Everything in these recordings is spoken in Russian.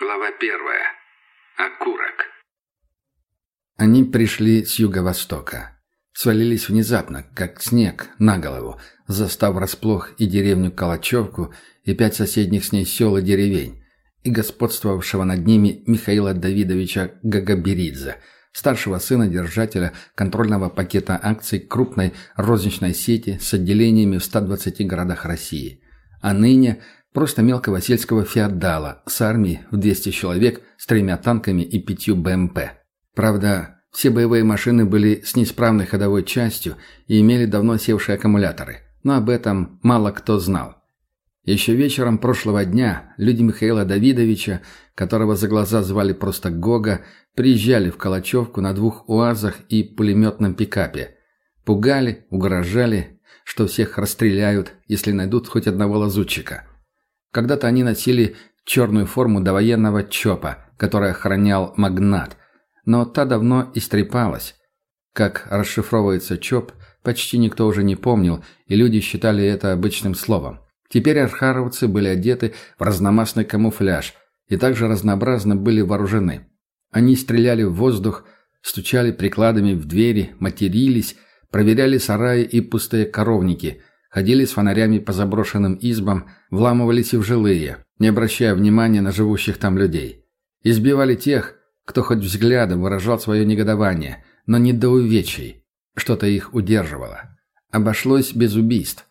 Глава первая. Окурок. Они пришли с юго-востока. Свалились внезапно, как снег, на голову, застав расплох и деревню Калачевку, и пять соседних с ней сел и деревень, и господствовавшего над ними Михаила Давидовича Гагаберидзе, старшего сына держателя контрольного пакета акций крупной розничной сети с отделениями в 120 городах России. А ныне просто мелкого сельского феодала с армией в 200 человек с тремя танками и пятью БМП. Правда, все боевые машины были с неисправной ходовой частью и имели давно севшие аккумуляторы, но об этом мало кто знал. Еще вечером прошлого дня люди Михаила Давидовича, которого за глаза звали просто Гога, приезжали в Калачевку на двух УАЗах и пулеметном пикапе. Пугали, угрожали, что всех расстреляют, если найдут хоть одного лазутчика. Когда-то они носили черную форму довоенного ЧОПа, который охранял магнат, но та давно истрепалась. Как расшифровывается ЧОП, почти никто уже не помнил, и люди считали это обычным словом. Теперь архаровцы были одеты в разномастный камуфляж и также разнообразно были вооружены. Они стреляли в воздух, стучали прикладами в двери, матерились, проверяли сараи и пустые коровники, ходили с фонарями по заброшенным избам, вламывались и в жилые, не обращая внимания на живущих там людей. Избивали тех, кто хоть взглядом выражал свое негодование, но не до увечий. Что-то их удерживало. Обошлось без убийств.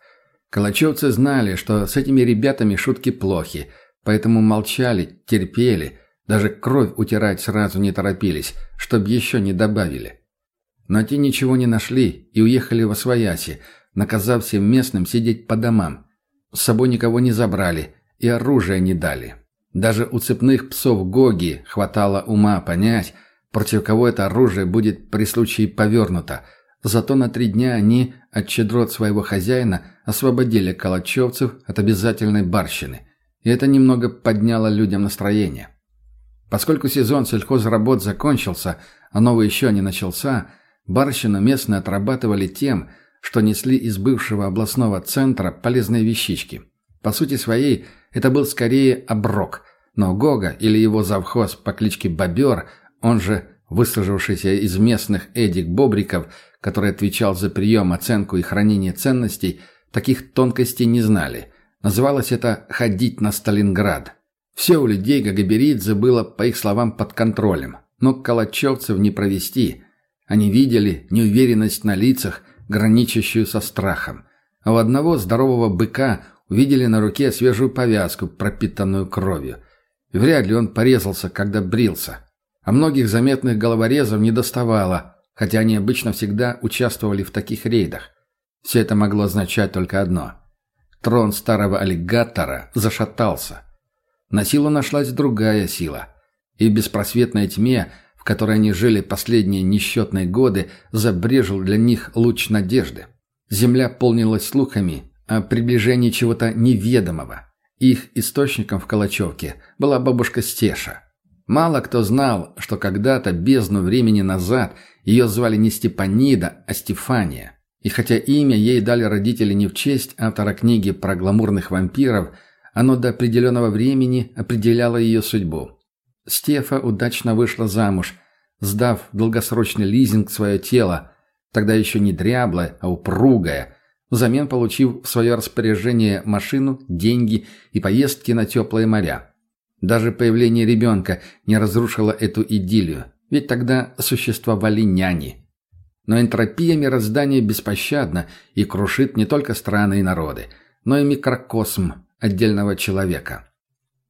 Калачевцы знали, что с этими ребятами шутки плохи, поэтому молчали, терпели, даже кровь утирать сразу не торопились, чтоб еще не добавили. Но те ничего не нашли и уехали во свояси, наказав всем местным сидеть по домам. С собой никого не забрали и оружие не дали. Даже у цепных псов Гоги хватало ума понять, против кого это оружие будет при случае повернуто. Зато на три дня они от щедрот своего хозяина освободили калачевцев от обязательной барщины. И это немного подняло людям настроение. Поскольку сезон сельхозработ закончился, а новый еще не начался, барщину местные отрабатывали тем, что несли из бывшего областного центра полезные вещички. По сути своей – это был скорее оброк. Но Гога или его завхоз по кличке Бобер, он же выслужившийся из местных Эдик Бобриков, который отвечал за прием, оценку и хранение ценностей, таких тонкостей не знали. Называлось это «ходить на Сталинград». Все у людей Гагаберидзе было, по их словам, под контролем. Но калачевцев не провести. Они видели неуверенность на лицах, граничащую со страхом. А у одного здорового быка Увидели на руке свежую повязку, пропитанную кровью. И вряд ли он порезался, когда брился. А многих заметных головорезов не доставало, хотя они обычно всегда участвовали в таких рейдах. Все это могло означать только одно. Трон старого аллигатора зашатался. На силу нашлась другая сила. И в беспросветной тьме, в которой они жили последние несчетные годы, забрежил для них луч надежды. Земля полнилась слухами, о приближении чего-то неведомого. Их источником в Калачевке была бабушка Стеша. Мало кто знал, что когда-то, бездну времени назад, ее звали не Степанида, а Стефания. И хотя имя ей дали родители не в честь автора книги про гламурных вампиров, оно до определенного времени определяло ее судьбу. Стефа удачно вышла замуж, сдав долгосрочный лизинг свое тело, тогда еще не дряблое, а упругое – взамен получив в свое распоряжение машину, деньги и поездки на теплые моря. Даже появление ребенка не разрушило эту идиллию, ведь тогда существовали няни. Но энтропия мироздания беспощадна и крушит не только страны и народы, но и микрокосм отдельного человека.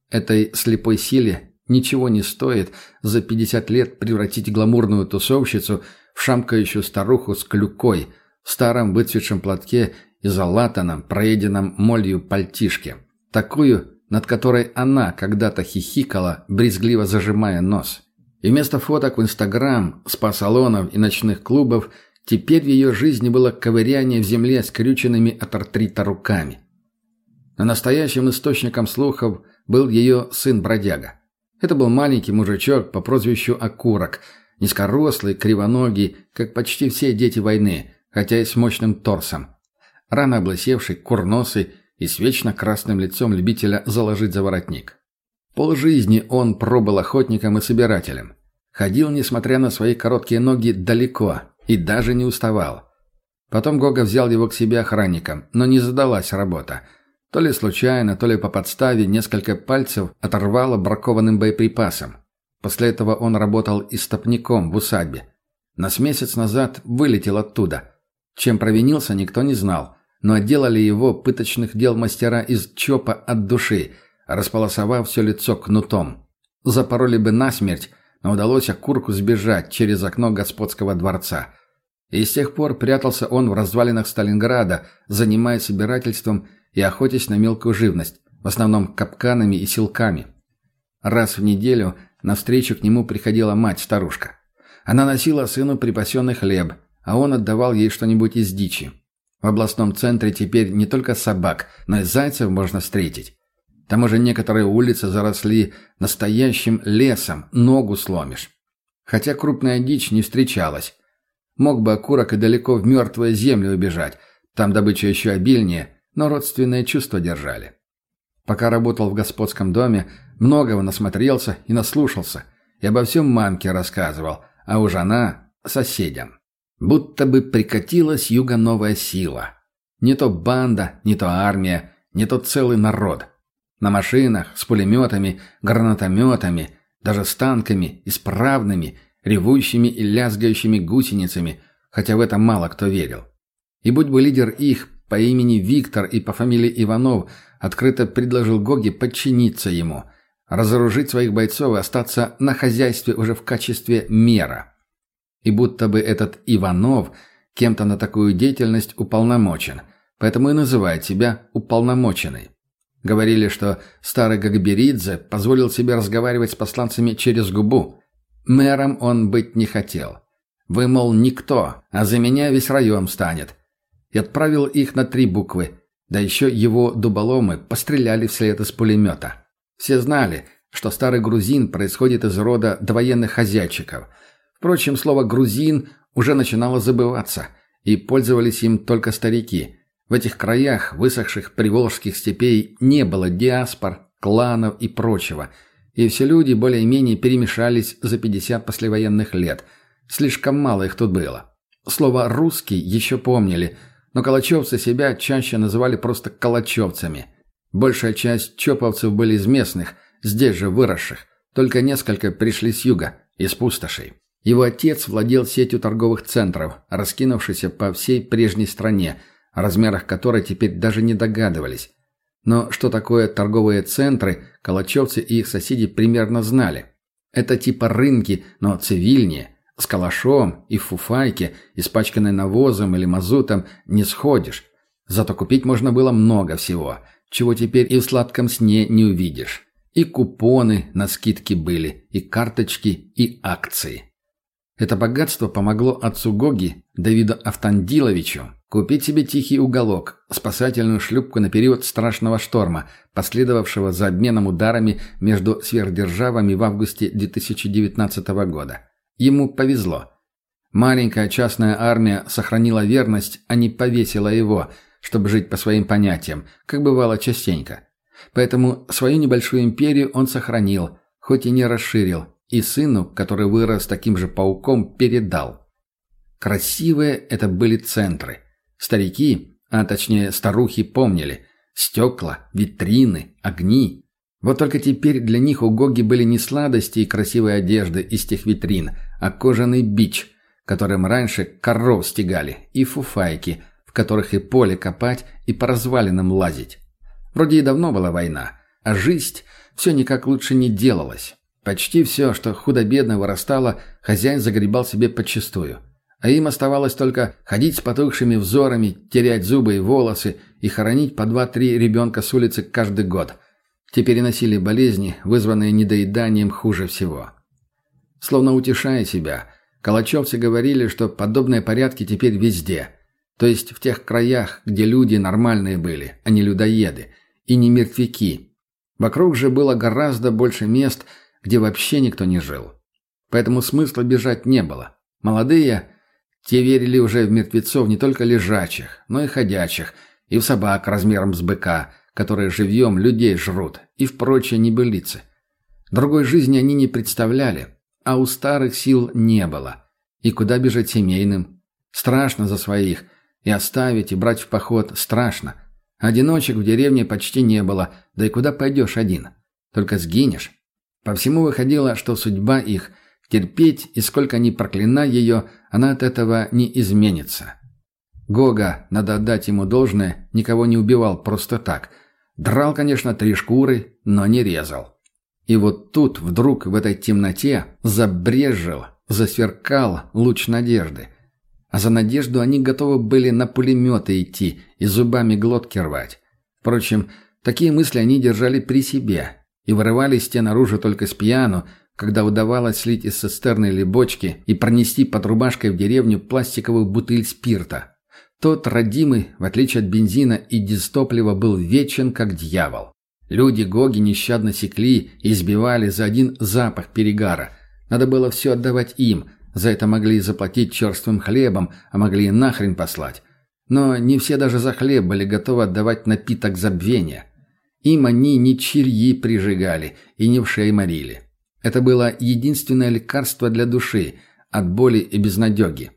Этой слепой силе ничего не стоит за 50 лет превратить гламурную тусовщицу в шамкающую старуху с клюкой – в старом выцветшем платке и залатанном, проеденном молью пальтишке. Такую, над которой она когда-то хихикала, брезгливо зажимая нос. И вместо фоток в Инстаграм, спа-салонов и ночных клубов теперь в ее жизни было ковыряние в земле скрюченными от артрита руками. Но настоящим источником слухов был ее сын-бродяга. Это был маленький мужичок по прозвищу Окурок, низкорослый, кривоногий, как почти все дети войны, хотя и с мощным торсом. Рано облысевший, курносый и с вечно красным лицом любителя заложить за воротник. Полжизни он пробыл охотником и собирателем. Ходил, несмотря на свои короткие ноги, далеко и даже не уставал. Потом Гога взял его к себе охранником, но не задалась работа. То ли случайно, то ли по подставе несколько пальцев оторвало бракованным боеприпасом. После этого он работал истопником в усадьбе. Нас месяц назад вылетел оттуда. Чем провинился, никто не знал, но отделали его пыточных дел мастера из ЧОПа от души, располосовав все лицо кнутом. Запороли бы насмерть, но удалось окурку сбежать через окно господского дворца – и с тех пор прятался он в развалинах Сталинграда, занимаясь собирательством и охотясь на мелкую живность, в основном капканами и силками. Раз в неделю навстречу к нему приходила мать-старушка. Она носила сыну припасенный хлеб, а он отдавал ей что-нибудь из дичи. В областном центре теперь не только собак, но и зайцев можно встретить. Там уже некоторые улицы заросли настоящим лесом, ногу сломишь. Хотя крупная дичь не встречалась, Мог бы окурок и далеко в мертвую землю убежать. Там добыча еще обильнее, но родственные чувства держали. Пока работал в господском доме, многого насмотрелся и наслушался, и обо всем мамке рассказывал, а уж она — соседям. Будто бы прикатила с юга новая сила. Не то банда, не то армия, не то целый народ. На машинах, с пулеметами, гранатометами, даже с танками, исправными — ревущими и лязгающими гусеницами, хотя в это мало кто верил. И будь бы лидер их по имени Виктор и по фамилии Иванов открыто предложил Гоге подчиниться ему, разоружить своих бойцов и остаться на хозяйстве уже в качестве мера. И будто бы этот Иванов кем-то на такую деятельность уполномочен, поэтому и называет себя уполномоченный. Говорили, что старый Гагберидзе позволил себе разговаривать с посланцами через губу, Мэром он быть не хотел. Вы, мол, никто, а за меня весь район станет. И отправил их на три буквы. Да еще его дуболомы постреляли вслед из пулемета. Все знали, что старый грузин происходит из рода довоенных хозяйчиков. Впрочем, слово «грузин» уже начинало забываться, и пользовались им только старики. В этих краях высохших приволжских степей не было диаспор, кланов и прочего – и все люди более-менее перемешались за 50 послевоенных лет. Слишком мало их тут было. Слово «русский» еще помнили, но калачевцы себя чаще называли просто калачевцами. Большая часть чоповцев были из местных, здесь же выросших. Только несколько пришли с юга, из пустошей. Его отец владел сетью торговых центров, раскинувшейся по всей прежней стране, о размерах которой теперь даже не догадывались. Но что такое торговые центры, калачевцы и их соседи примерно знали. Это типа рынки, но цивильнее. С калашом и фуфайке, испачканной навозом или мазутом, не сходишь. Зато купить можно было много всего, чего теперь и в сладком сне не увидишь. И купоны на скидки были, и карточки, и акции. Это богатство помогло отцу Гоги, Давиду Автандиловичу, Купить себе тихий уголок, спасательную шлюпку на период страшного шторма, последовавшего за обменом ударами между сверхдержавами в августе 2019 года. Ему повезло. Маленькая частная армия сохранила верность, а не повесила его, чтобы жить по своим понятиям, как бывало частенько. Поэтому свою небольшую империю он сохранил, хоть и не расширил, и сыну, который вырос таким же пауком, передал. Красивые это были центры – Старики, а точнее старухи, помнили. Стекла, витрины, огни. Вот только теперь для них у Гоги были не сладости и красивые одежды из тех витрин, а кожаный бич, которым раньше коров стегали, и фуфайки, в которых и поле копать, и по развалинам лазить. Вроде и давно была война, а жизнь все никак лучше не делалась. Почти все, что худо-бедно вырастало, хозяин загребал себе подчистую – а им оставалось только ходить с потухшими взорами, терять зубы и волосы и хоронить по два-три ребенка с улицы каждый год. Те переносили болезни, вызванные недоеданием хуже всего. Словно утешая себя, калачевцы говорили, что подобные порядки теперь везде. То есть в тех краях, где люди нормальные были, а не людоеды, и не мертвяки. Вокруг же было гораздо больше мест, где вообще никто не жил. Поэтому смысла бежать не было. Молодые те верили уже в мертвецов не только лежачих, но и ходячих, и в собак размером с быка, которые живьем людей жрут, и в прочие небылицы. Другой жизни они не представляли, а у старых сил не было. И куда бежать семейным? Страшно за своих. И оставить, и брать в поход страшно. Одиночек в деревне почти не было, да и куда пойдешь один? Только сгинешь. По всему выходило, что судьба их – терпеть, и сколько ни проклинай ее, она от этого не изменится. Гога, надо отдать ему должное, никого не убивал просто так. Драл, конечно, три шкуры, но не резал. И вот тут вдруг в этой темноте забрежил, засверкал луч надежды. А за надежду они готовы были на пулеметы идти и зубами глотки рвать. Впрочем, такие мысли они держали при себе и вырывались те наружу только с пьяну, когда удавалось слить из цистерны или бочки и пронести под рубашкой в деревню пластиковую бутыль спирта. Тот родимый, в отличие от бензина и дистоплива, был вечен, как дьявол. Люди Гоги нещадно секли и избивали за один запах перегара. Надо было все отдавать им, за это могли заплатить черствым хлебом, а могли и нахрен послать. Но не все даже за хлеб были готовы отдавать напиток забвения. Им они не чирьи прижигали и не в шеи морили. Это было единственное лекарство для души от боли и безнадеги.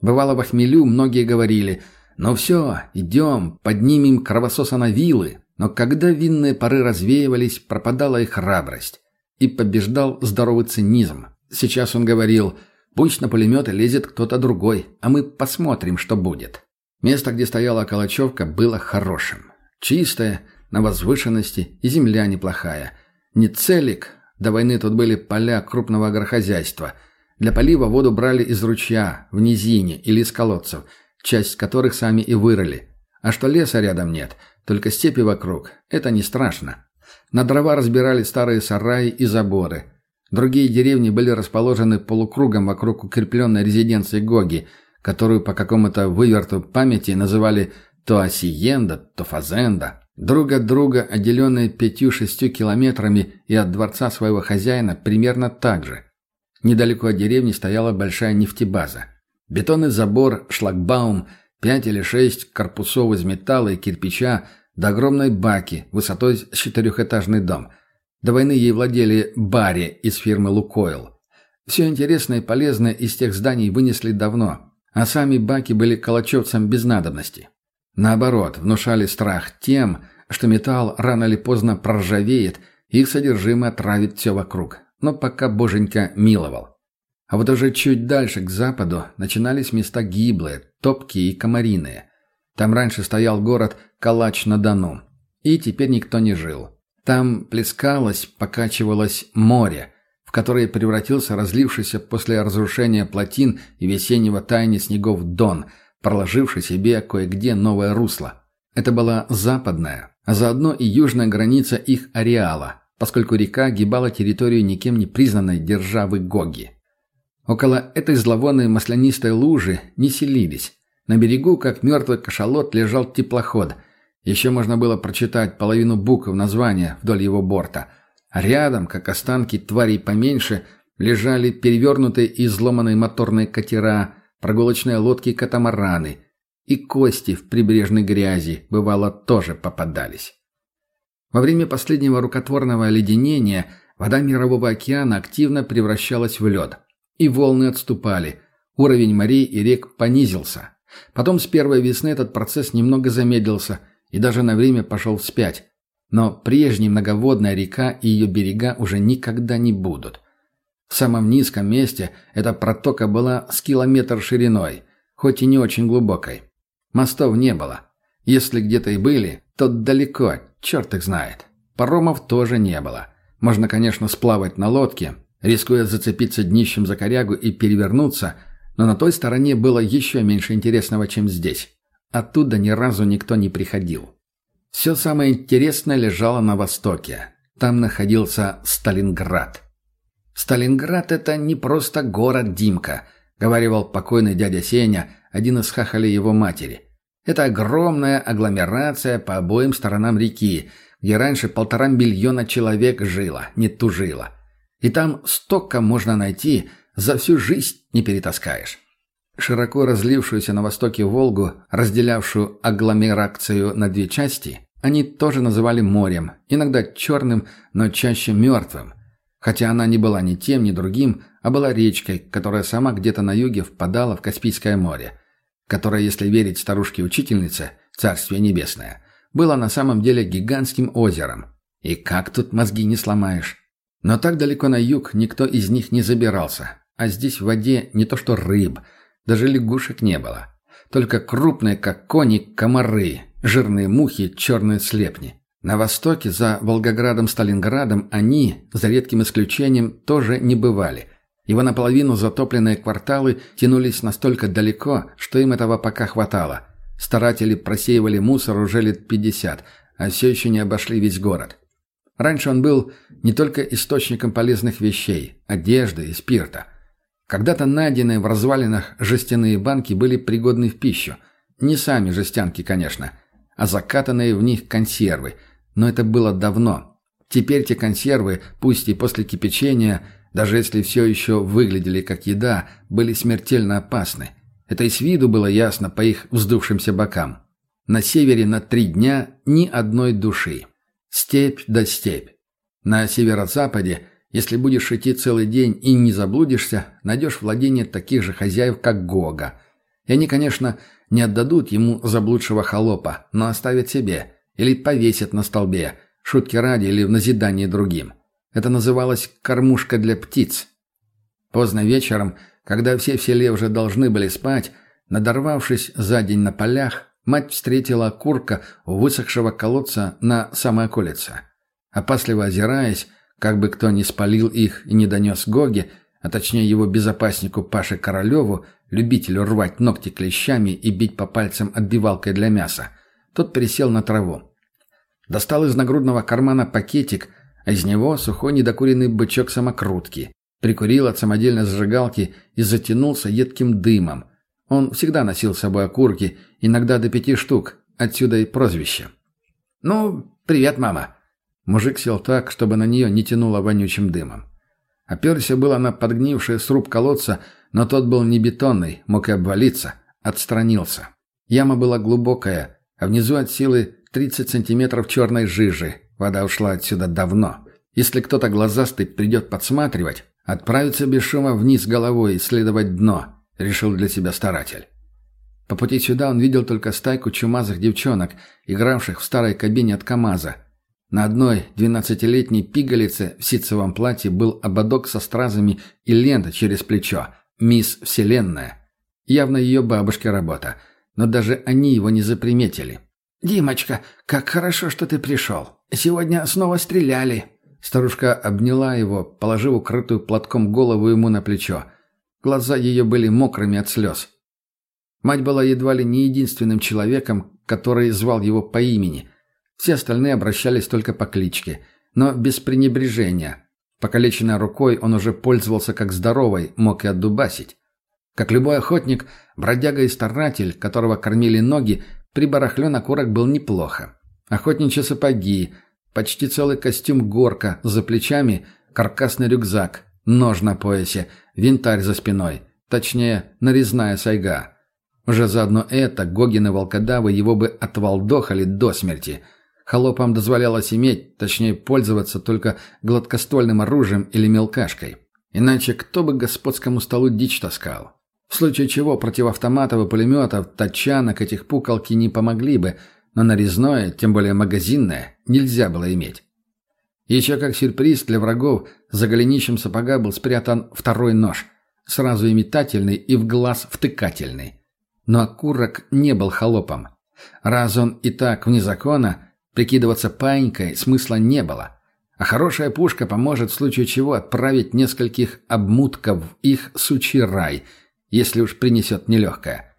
Бывало в хмелю многие говорили «Ну все, идем, поднимем кровососа на вилы, но когда винные пары развеивались, пропадала их храбрость. И побеждал здоровый цинизм. Сейчас он говорил, пусть на пулеметы лезет кто-то другой, а мы посмотрим, что будет. Место, где стояла Калачевка, было хорошим. Чистое, на возвышенности, и земля неплохая. Не целик, до войны тут были поля крупного агрохозяйства. Для полива воду брали из ручья, в низине или из колодцев, часть которых сами и вырыли. А что леса рядом нет – только степи вокруг. Это не страшно. На дрова разбирали старые сараи и заборы. Другие деревни были расположены полукругом вокруг укрепленной резиденции Гоги, которую по какому-то выверту памяти называли то Осиенда, то Фазенда. Друг от друга, отделенные пятью-шестью километрами и от дворца своего хозяина, примерно так же. Недалеко от деревни стояла большая нефтебаза. Бетонный забор, шлагбаум – Пять или шесть корпусов из металла и кирпича до огромной баки высотой с четырехэтажный дом. До войны ей владели Барри из фирмы «Лукойл». Все интересное и полезное из тех зданий вынесли давно, а сами баки были калачевцам без надобности. Наоборот, внушали страх тем, что металл рано или поздно проржавеет, и их содержимое отравит все вокруг. Но пока боженька миловал. А вот уже чуть дальше, к западу, начинались места гиблые, топкие и комариные. Там раньше стоял город Калач-на-Дону. И теперь никто не жил. Там плескалось, покачивалось море, в которое превратился разлившийся после разрушения плотин и весеннего таяния снегов Дон, проложивший себе кое-где новое русло. Это была западная, а заодно и южная граница их ареала, поскольку река гибала территорию никем не признанной державы Гоги. Около этой зловонной маслянистой лужи не селились. На берегу, как мертвый кашалот, лежал теплоход. Еще можно было прочитать половину букв названия вдоль его борта. А рядом, как останки тварей поменьше, лежали перевернутые и изломанные моторные катера, прогулочные лодки-катамараны. И кости в прибрежной грязи, бывало, тоже попадались. Во время последнего рукотворного оледенения вода Мирового океана активно превращалась в лед – и волны отступали. Уровень морей и рек понизился. Потом с первой весны этот процесс немного замедлился и даже на время пошел вспять. Но прежней многоводная река и ее берега уже никогда не будут. В самом низком месте эта протока была с километр шириной, хоть и не очень глубокой. Мостов не было. Если где-то и были, то далеко, черт их знает. Паромов тоже не было. Можно, конечно, сплавать на лодке, рискуя зацепиться днищем за корягу и перевернуться, но на той стороне было еще меньше интересного, чем здесь. Оттуда ни разу никто не приходил. Все самое интересное лежало на востоке. Там находился Сталинград. «Сталинград — это не просто город Димка», — говорил покойный дядя Сеня, один из хахалей его матери. «Это огромная агломерация по обоим сторонам реки, где раньше полтора миллиона человек жило, не тужило. И там столько можно найти, за всю жизнь не перетаскаешь. Широко разлившуюся на востоке Волгу, разделявшую агломерацию на две части, они тоже называли морем, иногда черным, но чаще мертвым. Хотя она не была ни тем, ни другим, а была речкой, которая сама где-то на юге впадала в Каспийское море, которое, если верить старушке-учительнице, Царствие Небесное, было на самом деле гигантским озером. И как тут мозги не сломаешь? Но так далеко на юг никто из них не забирался, а здесь в воде не то что рыб, даже лягушек не было. Только крупные, как кони, комары, жирные мухи, черные слепни. На востоке, за Волгоградом-Сталинградом, они, за редким исключением, тоже не бывали. Его наполовину затопленные кварталы тянулись настолько далеко, что им этого пока хватало. Старатели просеивали мусор уже лет 50, а все еще не обошли весь город. Раньше он был не только источником полезных вещей, одежды и спирта. Когда-то найденные в развалинах жестяные банки были пригодны в пищу. Не сами жестянки, конечно, а закатанные в них консервы. Но это было давно. Теперь те консервы, пусть и после кипячения, даже если все еще выглядели как еда, были смертельно опасны. Это и с виду было ясно по их вздувшимся бокам. На севере на три дня ни одной души. Степь да степь. На северо-западе, если будешь идти целый день и не заблудишься, найдешь владение таких же хозяев, как Гога. И они, конечно, не отдадут ему заблудшего холопа, но оставят себе. Или повесят на столбе, шутки ради или в назидание другим. Это называлось «кормушка для птиц». Поздно вечером, когда все в селе уже должны были спать, надорвавшись за день на полях, Мать встретила курка у высохшего колодца на самой околице. Опасливо озираясь, как бы кто ни спалил их и не донес Гоге, а точнее его безопаснику Паше Королеву, любителю рвать ногти клещами и бить по пальцам отбивалкой для мяса, тот пересел на траву. Достал из нагрудного кармана пакетик, из него сухой недокуренный бычок самокрутки. Прикурил от самодельной зажигалки и затянулся едким дымом – он всегда носил с собой окурки, иногда до пяти штук, отсюда и прозвище. «Ну, привет, мама!» Мужик сел так, чтобы на нее не тянуло вонючим дымом. Оперся было на подгнивший сруб колодца, но тот был не бетонный, мог и обвалиться. Отстранился. Яма была глубокая, а внизу от силы 30 сантиметров черной жижи. Вода ушла отсюда давно. Если кто-то глазастый придет подсматривать, отправится без шума вниз головой исследовать дно. — решил для себя старатель. По пути сюда он видел только стайку чумазых девчонок, игравших в старой кабине от КамАЗа. На одной двенадцатилетней пигалице в ситцевом платье был ободок со стразами и лента через плечо. «Мисс Вселенная». Явно ее бабушке работа. Но даже они его не заприметили. «Димочка, как хорошо, что ты пришел. Сегодня снова стреляли». Старушка обняла его, положив укрытую платком голову ему на плечо. Глаза ее были мокрыми от слез. Мать была едва ли не единственным человеком, который звал его по имени. Все остальные обращались только по кличке, но без пренебрежения. Покалеченной рукой он уже пользовался как здоровой, мог и отдубасить. Как любой охотник, бродяга и старатель, которого кормили ноги, при барахле курок был неплохо. Охотничьи сапоги, почти целый костюм горка за плечами, каркасный рюкзак, нож на поясе – винтарь за спиной, точнее, нарезная сайга. Уже заодно это Гогин и волкодавы его бы отвалдохали до смерти. Холопам дозволялось иметь, точнее пользоваться только гладкоствольным оружием или мелкашкой. Иначе кто бы господскому столу дичь таскал? В случае чего против автоматов и пулеметов, тачанок этих пукалки не помогли бы, но нарезное, тем более магазинное, нельзя было иметь. Еще как сюрприз для врагов за голенищем сапога был спрятан второй нож, сразу имитательный и в глаз втыкательный. Но окурок не был холопом. Раз он и так вне закона, прикидываться паинькой смысла не было. А хорошая пушка поможет в случае чего отправить нескольких обмутков в их сучий рай, если уж принесет нелегкое.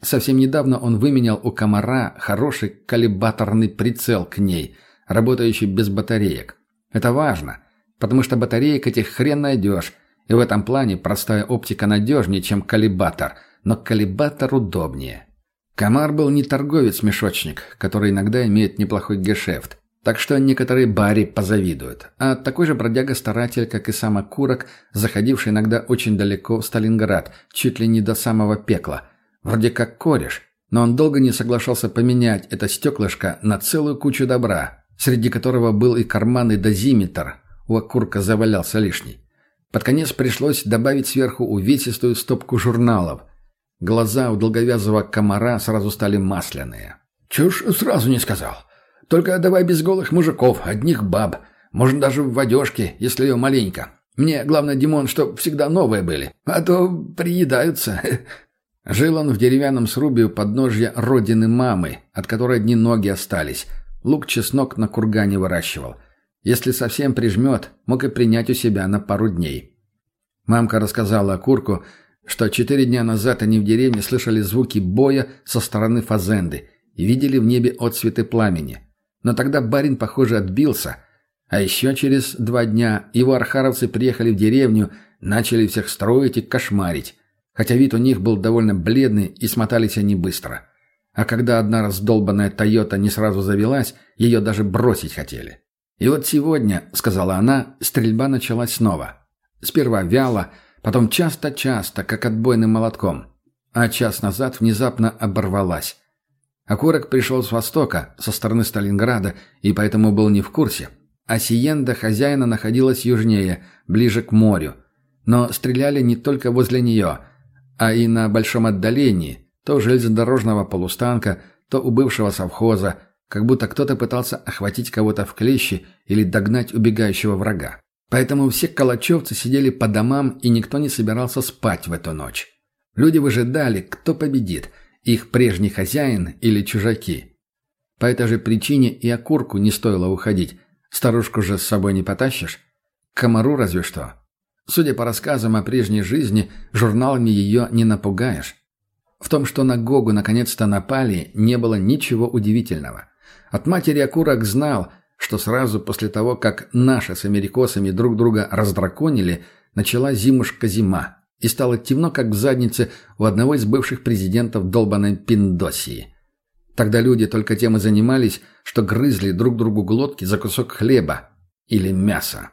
Совсем недавно он выменял у комара хороший калибаторный прицел к ней – работающий без батареек. Это важно, потому что батареек этих хрен найдешь, и в этом плане простая оптика надежнее, чем коллибатор, но коллибатор удобнее. Комар был не торговец-мешочник, который иногда имеет неплохой гешефт, так что некоторые бари позавидуют, а такой же бродяга-старатель, как и сам окурок, заходивший иногда очень далеко в Сталинград, чуть ли не до самого пекла. Вроде как кореш, но он долго не соглашался поменять это стеклышко на целую кучу добра, среди которого был и карманный дозиметр, у окурка завалялся лишний. Под конец пришлось добавить сверху увесистую стопку журналов. Глаза у долговязого комара сразу стали масляные. «Чушь сразу не сказал. Только давай без голых мужиков, одних баб. Можно даже в одежке, если ее маленько. Мне, главное, Димон, чтоб всегда новые были. А то приедаются». Жил он в деревянном срубе у подножья родины мамы, от которой одни ноги остались. Лук-чеснок на кургане выращивал. Если совсем прижмет, мог и принять у себя на пару дней. Мамка рассказала Курку, что четыре дня назад они в деревне слышали звуки боя со стороны фазенды и видели в небе отцветы пламени. Но тогда барин, похоже, отбился. А еще через два дня его архаровцы приехали в деревню, начали всех строить и кошмарить хотя вид у них был довольно бледный и смотались они быстро. А когда одна раздолбанная «Тойота» не сразу завелась, ее даже бросить хотели. «И вот сегодня», — сказала она, — стрельба началась снова. Сперва вяло, потом часто-часто, как отбойным молотком. А час назад внезапно оборвалась. Окурок пришел с востока, со стороны Сталинграда, и поэтому был не в курсе. А Сиенда хозяина находилась южнее, ближе к морю. Но стреляли не только возле нее — а и на большом отдалении, то у железнодорожного полустанка, то у бывшего совхоза, как будто кто-то пытался охватить кого-то в клещи или догнать убегающего врага. Поэтому все калачевцы сидели по домам, и никто не собирался спать в эту ночь. Люди выжидали, кто победит, их прежний хозяин или чужаки. По этой же причине и окурку не стоило уходить. Старушку же с собой не потащишь. Комару разве что. Судя по рассказам о прежней жизни, журналами ее не напугаешь. В том, что на Гогу наконец-то напали, не было ничего удивительного. От матери Акурак знал, что сразу после того, как наши с америкосами друг друга раздраконили, начала зимушка-зима, и стало темно, как в заднице у одного из бывших президентов долбанной Пиндосии. Тогда люди только тем и занимались, что грызли друг другу глотки за кусок хлеба или мяса.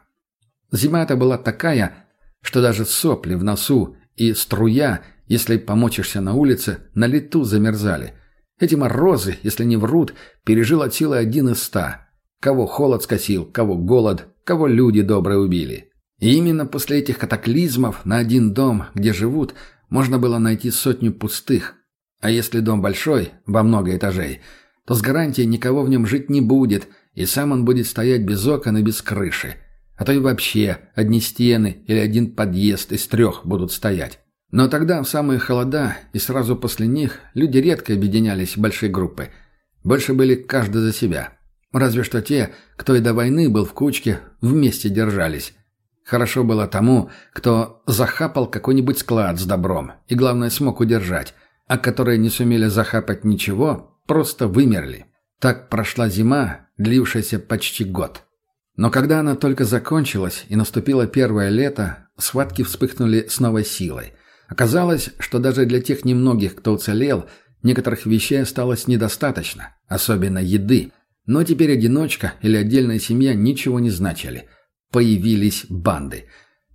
Зима эта была такая, что даже сопли в носу и струя, если помочишься на улице, на лету замерзали. Эти морозы, если не врут, пережил от силы один из ста. Кого холод скосил, кого голод, кого люди добрые убили. И именно после этих катаклизмов на один дом, где живут, можно было найти сотню пустых. А если дом большой, во много этажей, то с гарантией никого в нем жить не будет, и сам он будет стоять без окон и без крыши. А то и вообще одни стены или один подъезд из трех будут стоять. Но тогда, в самые холода, и сразу после них, люди редко объединялись в большие группы. Больше были каждый за себя. Разве что те, кто и до войны был в кучке, вместе держались. Хорошо было тому, кто захапал какой-нибудь склад с добром и, главное, смог удержать, а которые не сумели захапать ничего, просто вымерли. Так прошла зима, длившаяся почти год. Но когда она только закончилась и наступило первое лето, схватки вспыхнули с новой силой. Оказалось, что даже для тех немногих, кто уцелел, некоторых вещей осталось недостаточно, особенно еды. Но теперь одиночка или отдельная семья ничего не значили. Появились банды.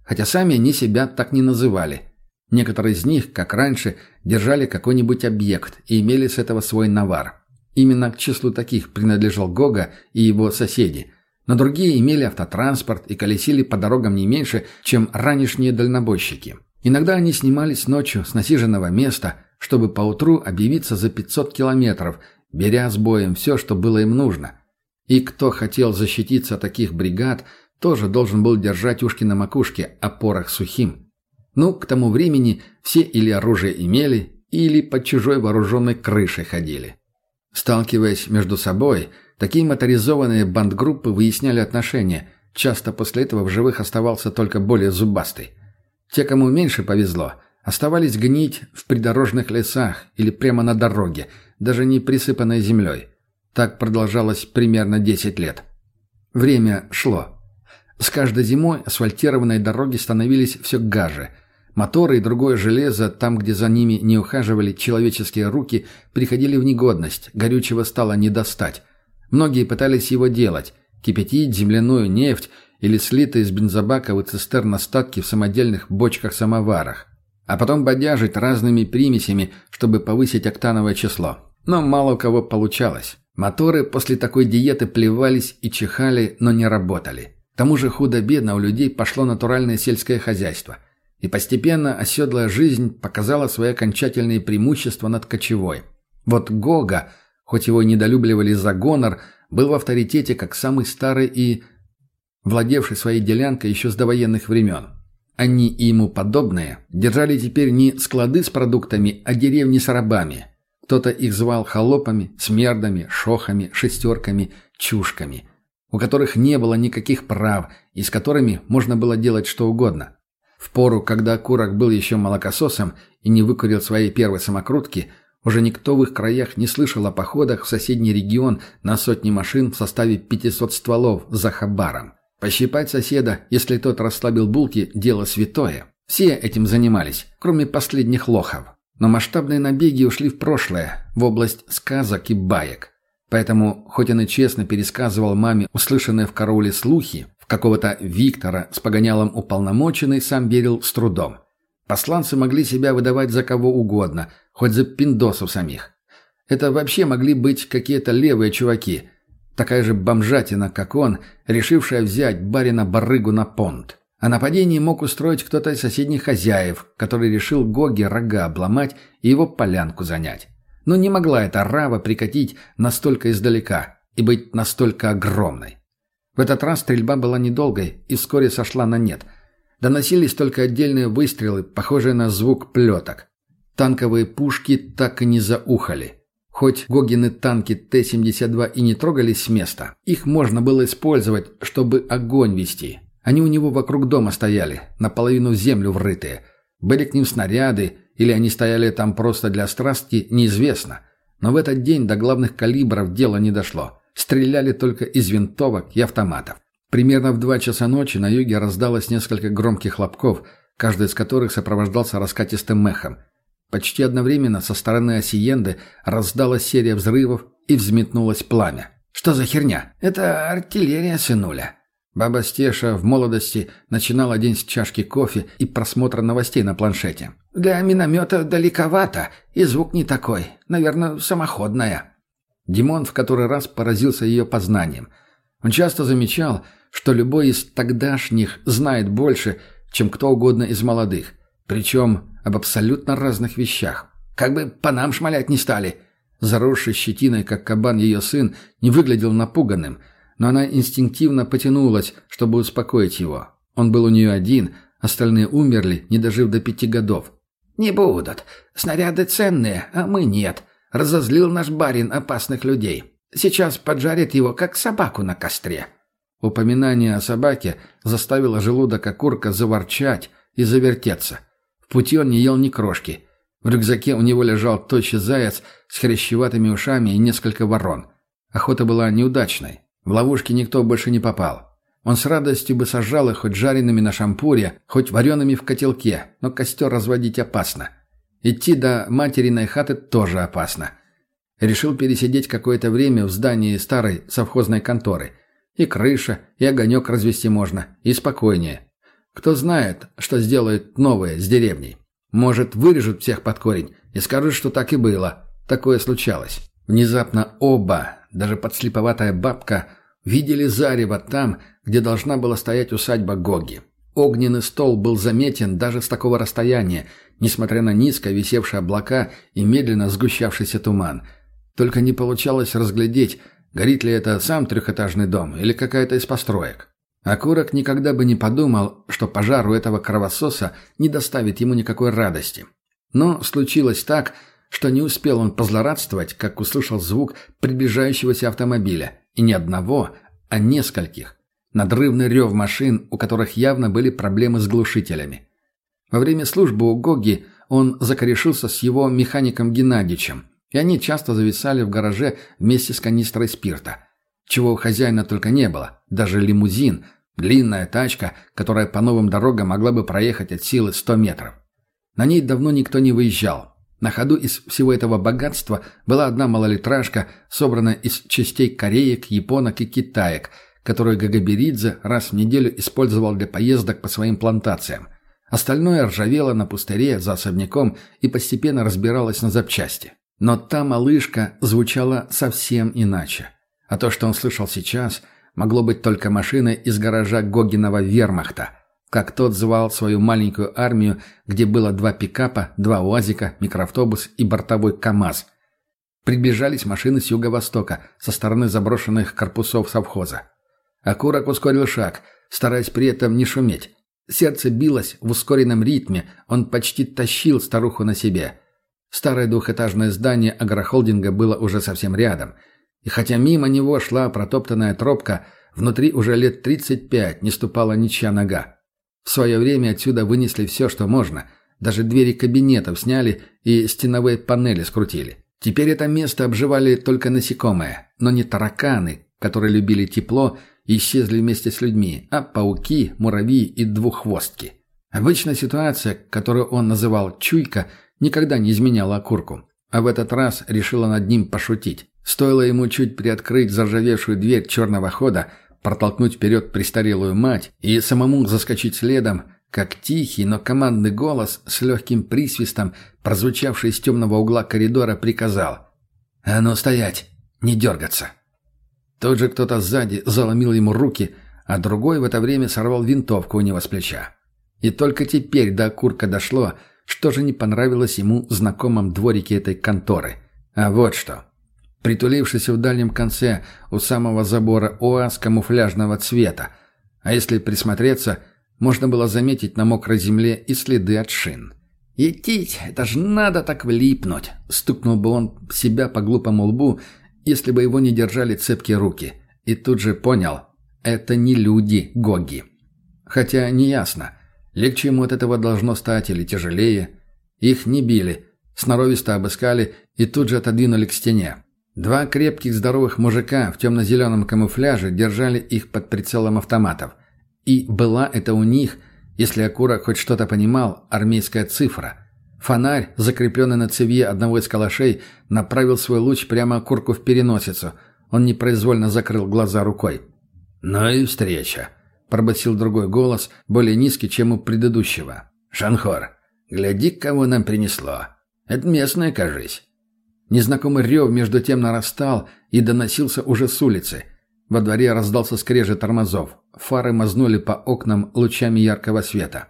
Хотя сами они себя так не называли. Некоторые из них, как раньше, держали какой-нибудь объект и имели с этого свой навар. Именно к числу таких принадлежал Гога и его соседи – но другие имели автотранспорт и колесили по дорогам не меньше, чем ранешние дальнобойщики. Иногда они снимались ночью с насиженного места, чтобы поутру объявиться за 500 километров, беря с боем все, что было им нужно. И кто хотел защититься от таких бригад, тоже должен был держать ушки на макушке, а порох сухим. Ну, к тому времени все или оружие имели, или под чужой вооруженной крышей ходили. Сталкиваясь между собой, Такие моторизованные бандгруппы выясняли отношения. Часто после этого в живых оставался только более зубастый. Те, кому меньше повезло, оставались гнить в придорожных лесах или прямо на дороге, даже не присыпанной землей. Так продолжалось примерно 10 лет. Время шло. С каждой зимой асфальтированные дороги становились все гаже. Моторы и другое железо, там, где за ними не ухаживали человеческие руки, приходили в негодность, горючего стало не достать. Многие пытались его делать – кипятить земляную нефть или слитые из бензобака и цистерн остатки в самодельных бочках-самоварах, а потом бодяжить разными примесями, чтобы повысить октановое число. Но мало у кого получалось. Моторы после такой диеты плевались и чихали, но не работали. тому же худо-бедно у людей пошло натуральное сельское хозяйство. И постепенно оседлая жизнь показала свои окончательные преимущества над кочевой. Вот Гога, хоть его и недолюбливали за гонор, был в авторитете как самый старый и владевший своей делянкой еще с довоенных времен. Они и ему подобные держали теперь не склады с продуктами, а деревни с рабами. Кто-то их звал холопами, смердами, шохами, шестерками, чушками, у которых не было никаких прав и с которыми можно было делать что угодно. В пору, когда Курок был еще молокососом и не выкурил своей первой самокрутки, уже никто в их краях не слышал о походах в соседний регион на сотни машин в составе 500 стволов за хабаром. Пощипать соседа, если тот расслабил булки, дело святое. Все этим занимались, кроме последних лохов. Но масштабные набеги ушли в прошлое, в область сказок и баек. Поэтому, хоть он и честно пересказывал маме услышанные в карауле слухи, в какого-то Виктора с погонялом уполномоченный сам верил с трудом. Посланцы могли себя выдавать за кого угодно, хоть за пиндосов самих. Это вообще могли быть какие-то левые чуваки – Такая же бомжатина, как он, решившая взять барина-барыгу на понт. А нападение мог устроить кто-то из соседних хозяев, который решил Гоги рога обломать и его полянку занять. Но не могла эта рава прикатить настолько издалека и быть настолько огромной. В этот раз стрельба была недолгой и вскоре сошла на нет. Доносились только отдельные выстрелы, похожие на звук плеток. Танковые пушки так и не заухали. Хоть Гогины танки Т-72 и не трогались с места, их можно было использовать, чтобы огонь вести. Они у него вокруг дома стояли, наполовину в землю врытые. Были к ним снаряды, или они стояли там просто для страсти, неизвестно. Но в этот день до главных калибров дело не дошло. Стреляли только из винтовок и автоматов. Примерно в два часа ночи на юге раздалось несколько громких хлопков, каждый из которых сопровождался раскатистым мехом – Почти одновременно со стороны Осиенды раздалась серия взрывов и взметнулось пламя. «Что за херня? Это артиллерия, сынуля». Баба Стеша в молодости начинала день с чашки кофе и просмотра новостей на планшете. «Для миномета далековато, и звук не такой. Наверное, самоходная». Димон в который раз поразился ее познанием. Он часто замечал, что любой из тогдашних знает больше, чем кто угодно из молодых. Причем об абсолютно разных вещах. Как бы по нам шмалять не стали. Заросший щетиной, как кабан ее сын, не выглядел напуганным, но она инстинктивно потянулась, чтобы успокоить его. Он был у нее один, остальные умерли, не дожив до пяти годов. «Не будут. Снаряды ценные, а мы нет. Разозлил наш барин опасных людей. Сейчас поджарит его, как собаку на костре». Упоминание о собаке заставило желудок окурка заворчать и завертеться – пути он не ел ни крошки. В рюкзаке у него лежал тощий заяц с хрящеватыми ушами и несколько ворон. Охота была неудачной. В ловушки никто больше не попал. Он с радостью бы сожрал их хоть жареными на шампуре, хоть вареными в котелке, но костер разводить опасно. Идти до материной хаты тоже опасно. Решил пересидеть какое-то время в здании старой совхозной конторы. И крыша, и огонек развести можно, и спокойнее. Кто знает, что сделают новые с деревней. Может, вырежут всех под корень и скажут, что так и было. Такое случалось. Внезапно оба, даже подслеповатая бабка, видели зарево там, где должна была стоять усадьба Гоги. Огненный стол был заметен даже с такого расстояния, несмотря на низко висевшие облака и медленно сгущавшийся туман. Только не получалось разглядеть, горит ли это сам трехэтажный дом или какая-то из построек. Окурок никогда бы не подумал, что пожар у этого кровососа не доставит ему никакой радости. Но случилось так, что не успел он позлорадствовать, как услышал звук приближающегося автомобиля. И не одного, а нескольких. Надрывный рев машин, у которых явно были проблемы с глушителями. Во время службы у Гоги он закорешился с его механиком Геннадьевичем, и они часто зависали в гараже вместе с канистрой спирта – чего у хозяина только не было. Даже лимузин, длинная тачка, которая по новым дорогам могла бы проехать от силы 100 метров. На ней давно никто не выезжал. На ходу из всего этого богатства была одна малолитражка, собранная из частей кореек, японок и китаек, которую Гагаберидзе раз в неделю использовал для поездок по своим плантациям. Остальное ржавело на пустыре за особняком и постепенно разбиралось на запчасти. Но та малышка звучала совсем иначе. А то, что он слышал сейчас, могло быть только машиной из гаража Гогинова вермахта, как тот звал свою маленькую армию, где было два пикапа, два УАЗика, микроавтобус и бортовой КАМАЗ. Приближались машины с юго-востока, со стороны заброшенных корпусов совхоза. Акурок ускорил шаг, стараясь при этом не шуметь. Сердце билось в ускоренном ритме, он почти тащил старуху на себе. Старое двухэтажное здание агрохолдинга было уже совсем рядом. И хотя мимо него шла протоптанная тропка, внутри уже лет 35 не ступала ничья нога. В свое время отсюда вынесли все, что можно. Даже двери кабинетов сняли и стеновые панели скрутили. Теперь это место обживали только насекомые, но не тараканы, которые любили тепло и исчезли вместе с людьми, а пауки, муравьи и двуххвостки. Обычная ситуация, которую он называл «чуйка», никогда не изменяла окурку. А в этот раз решила над ним пошутить. Стоило ему чуть приоткрыть заржавевшую дверь черного хода, протолкнуть вперед престарелую мать и самому заскочить следом, как тихий, но командный голос с легким присвистом, прозвучавший из темного угла коридора, приказал «А ну стоять! Не дергаться!» Тут же кто-то сзади заломил ему руки, а другой в это время сорвал винтовку у него с плеча. И только теперь до окурка дошло, что же не понравилось ему в знакомом дворике этой конторы. А вот что. Притулившись в дальнем конце у самого забора ОАЗ камуфляжного цвета, а если присмотреться – можно было заметить на мокрой земле и следы от шин. «Идти, это ж надо так влипнуть!» — стукнул бы он себя по глупому лбу, если бы его не держали цепкие руки. И тут же понял — это не люди Гоги. Хотя неясно, легче ему от этого должно стать или тяжелее. Их не били, сноровисто обыскали и тут же отодвинули к стене. Два крепких здоровых мужика в темно-зеленом камуфляже держали их под прицелом автоматов. И была это у них, если Акура хоть что-то понимал, армейская цифра. Фонарь, закрепленный на цевье одного из калашей, направил свой луч прямо Акурку в переносицу. Он непроизвольно закрыл глаза рукой. «Ну и встреча», — пробасил другой голос, более низкий, чем у предыдущего. «Шанхор, гляди, кого нам принесло. Это местное, кажись». Незнакомый рев между тем нарастал и доносился уже с улицы. Во дворе раздался скрежет тормозов. Фары мазнули по окнам лучами яркого света.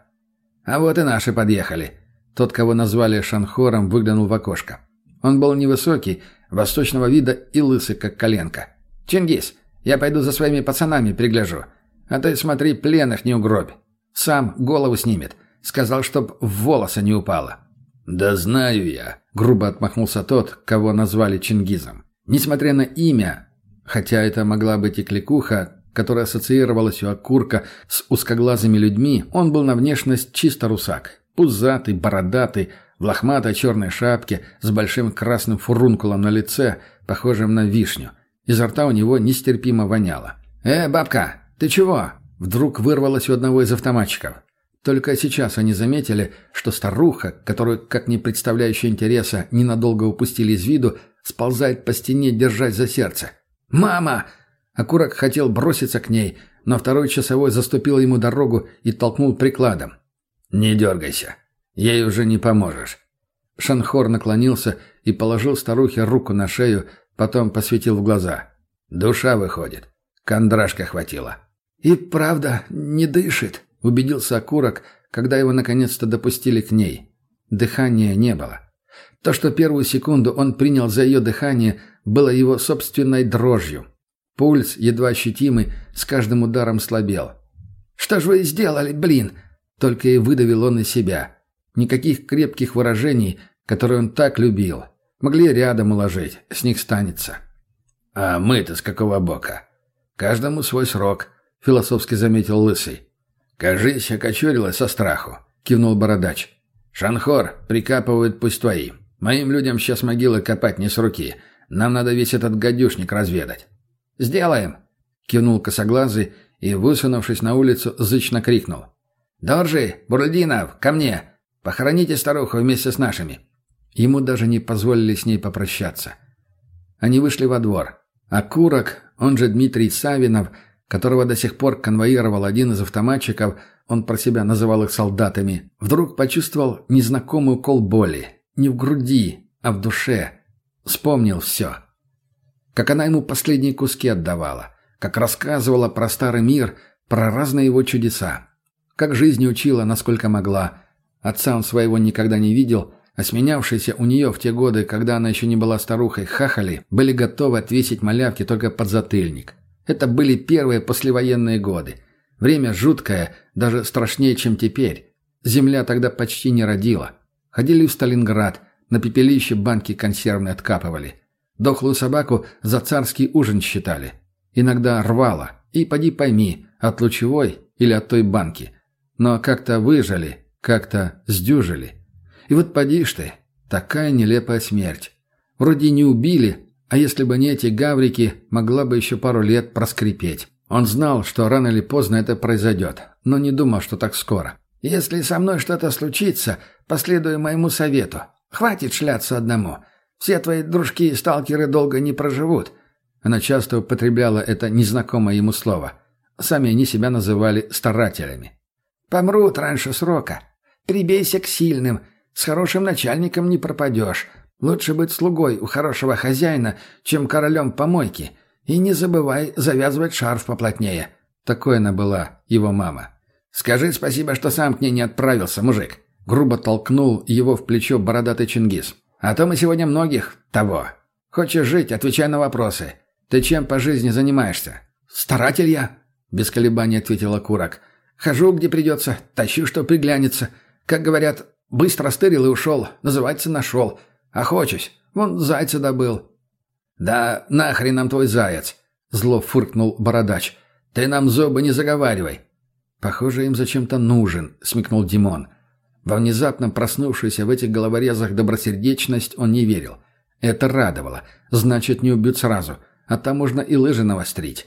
«А вот и наши подъехали». Тот, кого назвали Шанхором, выглянул в окошко. Он был невысокий, восточного вида и лысый, как коленка. «Чингис, я пойду за своими пацанами пригляжу. А ты смотри, пленных не угробь. Сам голову снимет. Сказал, чтоб в волосы не упало». «Да знаю я», — грубо отмахнулся тот, кого назвали Чингизом. Несмотря на имя, Хотя это могла быть и кликуха, которая ассоциировалась у окурка с узкоглазыми людьми, он был на внешность чисто русак. Пузатый, бородатый, в лохматой черной шапке, с большим красным фурункулом на лице, похожим на вишню. Изо рта у него нестерпимо воняло. «Э, бабка, ты чего?» Вдруг вырвалось у одного из автоматчиков. Только сейчас они заметили, что старуха, которую, как не представляющая интереса, ненадолго упустили из виду, сползает по стене, держась за сердце. «Мама!» Окурок хотел броситься к ней, но второй часовой заступил ему дорогу и толкнул прикладом. «Не дергайся. Ей уже не поможешь». Шанхор наклонился и положил старухе руку на шею, потом посветил в глаза. «Душа выходит. Кондрашка хватило». «И правда не дышит», — убедился окурок, когда его наконец-то допустили к ней. Дыхания не было. То, что первую секунду он принял за ее дыхание, было его собственной дрожью. Пульс, едва ощутимый, с каждым ударом слабел. «Что ж вы сделали, блин?» Только и выдавил он из себя. Никаких крепких выражений, которые он так любил. Могли рядом уложить, с них станется. «А мы-то с какого бока?» «Каждому свой срок», — философски заметил Лысый. «Кажись, окочурилась со страху», — кивнул Бородач. «Шанхор, прикапывают пусть твои. Моим людям сейчас могилы копать не с руки. Нам надо весь этот гадюшник разведать». «Сделаем!» — кивнул косоглазый и, высунувшись на улицу, зычно крикнул. «Доржи, Бурлдинов, ко мне! Похороните старуху вместе с нашими!» Ему даже не позволили с ней попрощаться. Они вышли во двор. А Курок, он же Дмитрий Савинов, которого до сих пор конвоировал один из автоматчиков, он про себя называл их солдатами, вдруг почувствовал незнакомую кол боли. Не в груди, а в душе. Вспомнил все. Как она ему последние куски отдавала. как рассказывала про старый мир, про разные его чудеса. Как жизнь учила, насколько могла. Отца он своего никогда не видел, а сменявшиеся у нее в те годы, когда она еще не была старухой, хахали, были готовы отвесить малявке только под затыльник. Это были первые послевоенные годы. Время жуткое, даже страшнее, чем теперь. Земля тогда почти не родила. Ходили в Сталинград, на пепелище банки консервные откапывали. Дохлую собаку за царский ужин считали. Иногда рвало. И поди пойми, от лучевой или от той банки. Но как-то выжили, как-то сдюжили. И вот поди ж ты, такая нелепая смерть. Вроде не убили, а если бы не эти гаврики, могла бы еще пару лет проскрипеть. Он знал, что рано или поздно это произойдет, но не думал, что так скоро. «Если со мной что-то случится, последуй моему совету. Хватит шляться одному. Все твои дружки и сталкеры долго не проживут». Она часто употребляла это незнакомое ему слово. Сами они себя называли старателями. «Помрут раньше срока. Прибейся к сильным. С хорошим начальником не пропадешь. Лучше быть слугой у хорошего хозяина, чем королем помойки. И не забывай завязывать шарф поплотнее». Такой она была, его мама. «Скажи спасибо, что сам к ней не отправился, мужик». Грубо толкнул его в плечо бородатый Чингис. «А то мы сегодня многих того. Хочешь жить, отвечай на вопросы. Ты чем по жизни занимаешься?» «Старатель я», — без колебаний ответил Курак. «Хожу, где придется, тащу, что приглянется. Как говорят, быстро стырил и ушел, называется нашел. Охочусь, вон зайца добыл». «Да нахрен нам твой заяц?» — зло фыркнул бородач. «Ты нам зубы не заговаривай». «Похоже, им зачем-то нужен», — смекнул Димон. Во внезапно проснувшуюся в этих головорезах добросердечность он не верил. Это радовало. Значит, не убьют сразу. А там можно и лыжи навострить.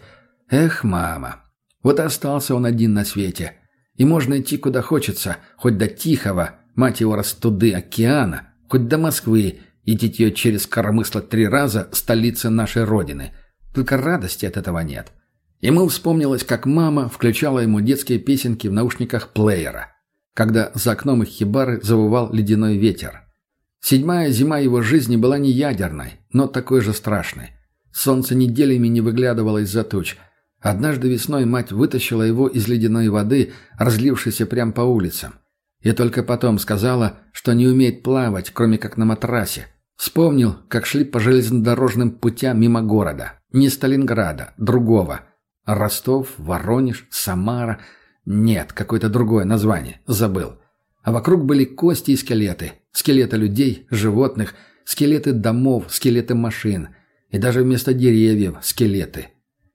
Эх, мама. Вот остался он один на свете. И можно идти куда хочется, хоть до Тихого, мать его растуды, океана, хоть до Москвы, идти ее через кормысло три раза, столица нашей Родины. Только радости от этого нет. — Ему вспомнилось, как мама включала ему детские песенки в наушниках плеера, когда за окном их хибары завывал ледяной ветер. Седьмая зима его жизни была не ядерной, но такой же страшной. Солнце неделями не выглядывало из-за туч. Однажды весной мать вытащила его из ледяной воды, разлившейся прямо по улицам. И только потом сказала, что не умеет плавать, кроме как на матрасе. Вспомнил, как шли по железнодорожным путям мимо города. Не Сталинграда, другого – Ростов, Воронеж, Самара. Нет, какое-то другое название. Забыл. А вокруг были кости и скелеты. Скелеты людей, животных, скелеты домов, скелеты машин. И даже вместо деревьев скелеты.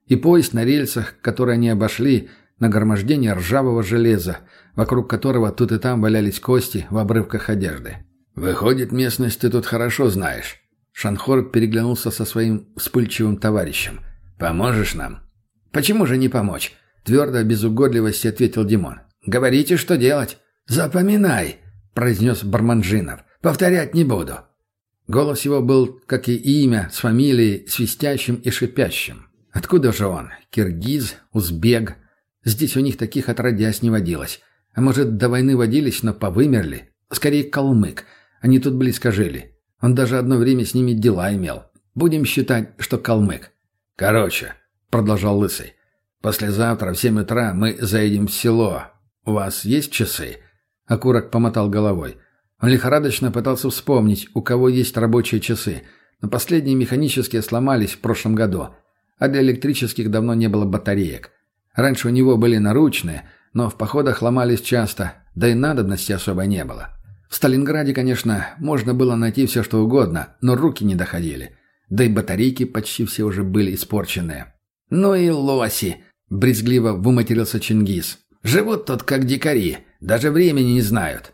И поезд на рельсах, который они обошли, нагромождение ржавого железа, вокруг которого тут и там валялись кости в обрывках одежды. «Выходит, местность ты тут хорошо знаешь». Шанхор переглянулся со своим вспыльчивым товарищем. «Поможешь нам?» «Почему же не помочь?» — твердо, без угодливости ответил Димон. «Говорите, что делать». «Запоминай», — произнес Барманжинов. «Повторять не буду». Голос его был, как и имя, с фамилией, свистящим и шипящим. Откуда же он? Киргиз? Узбек? Здесь у них таких отродясь не водилось. А может, до войны водились, но повымерли? Скорее, калмык. Они тут близко жили. Он даже одно время с ними дела имел. Будем считать, что калмык. Короче, — продолжал Лысый. «Послезавтра в семь утра мы заедем в село. У вас есть часы?» Окурок помотал головой. Он лихорадочно пытался вспомнить, у кого есть рабочие часы, но последние механические сломались в прошлом году, а для электрических давно не было батареек. Раньше у него были наручные, но в походах ломались часто, да и надобности особо не было. В Сталинграде, конечно, можно было найти все что угодно, но руки не доходили. Да и батарейки почти все уже были испорченные. «Ну и лоси!» — брезгливо выматерился Чингис. «Живут тут как дикари, даже времени не знают».